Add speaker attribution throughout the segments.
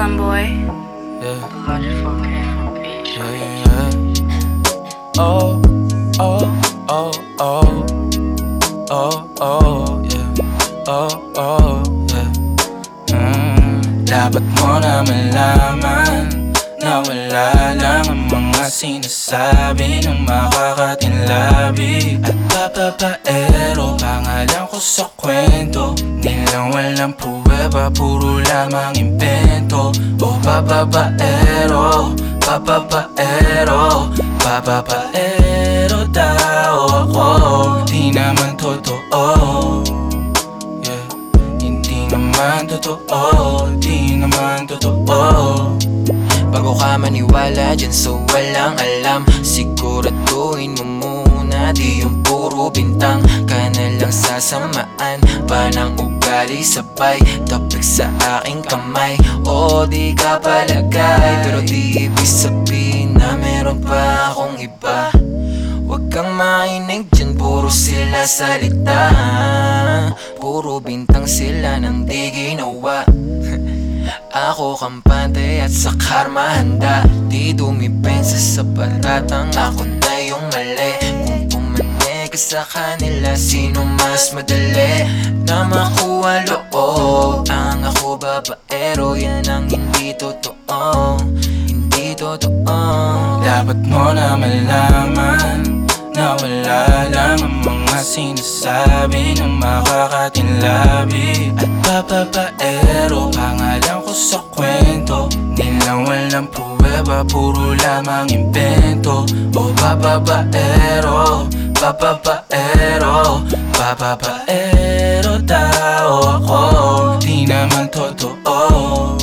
Speaker 1: Brooklyn boy.
Speaker 2: Yeah. Yeah, yeah. Oh, oh, oh, oh. Oh, oh, yeah. Oh, oh, yeah. Mm, dapat mo na malaman na wala lang ang mga sinasabi ng makakatinlabi At papapaero, pangalan ko sa kwento Nilang walang pruweba, puro lamang impento O papapaero, papapaero Papapaero daw ako. Di naman totoo. Yeah, hindi naman totoo Di naman totoo.
Speaker 3: Bago ka maniwala dyan so walang alam. Siguraduhin mo muna Di yung puro bintang Ka na lang sasamaan. Pa ng ugali sabay Tapik sa aking kamay. O di ka palagay. Pero di ibig sabihin na meron pa akong iba. Huwag kang mainig dyan, puro sila salita. Puro bintang sila nang di ginawa. Ako kampante at sa karma handa. Di dumipensa sa batatang ako na sa kanila Sino mas madali na makuha loob? Ang ako babaero yan ang hindi totoo. Hindi totoo.
Speaker 2: Dapat mo na malaman Na wala lang ang mga sinasabi ng makakatinlabi At papapaero, pangalan ko sa kwento. Nilang walang pruweba, puro lamang impento O papapaero, papapaero Papapaero daw ako. Di naman totoo.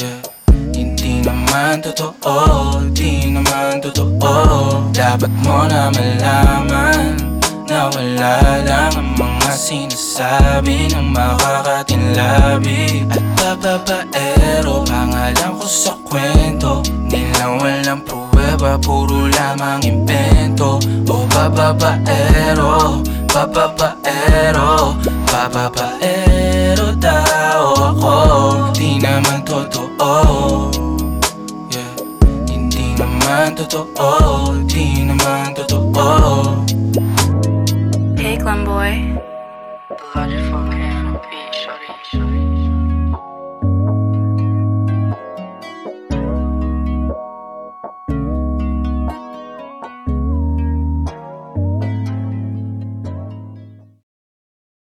Speaker 2: Yeah. Hindi naman totoo, di naman totoo. Dapat mo na malaman Na wala lang ang mga sinasabi ng makakatinlabi At papapaero, pangalan ko sa kwento. Nilang walang pruweba, puro lamang impento Papapaero, papapaero Papapaero tao ako. Di naman totoo. Yeah. Hindi naman totoo. Di naman totoo.
Speaker 1: Hey, Glamboy Love you for me, bitch, sorry, sorry.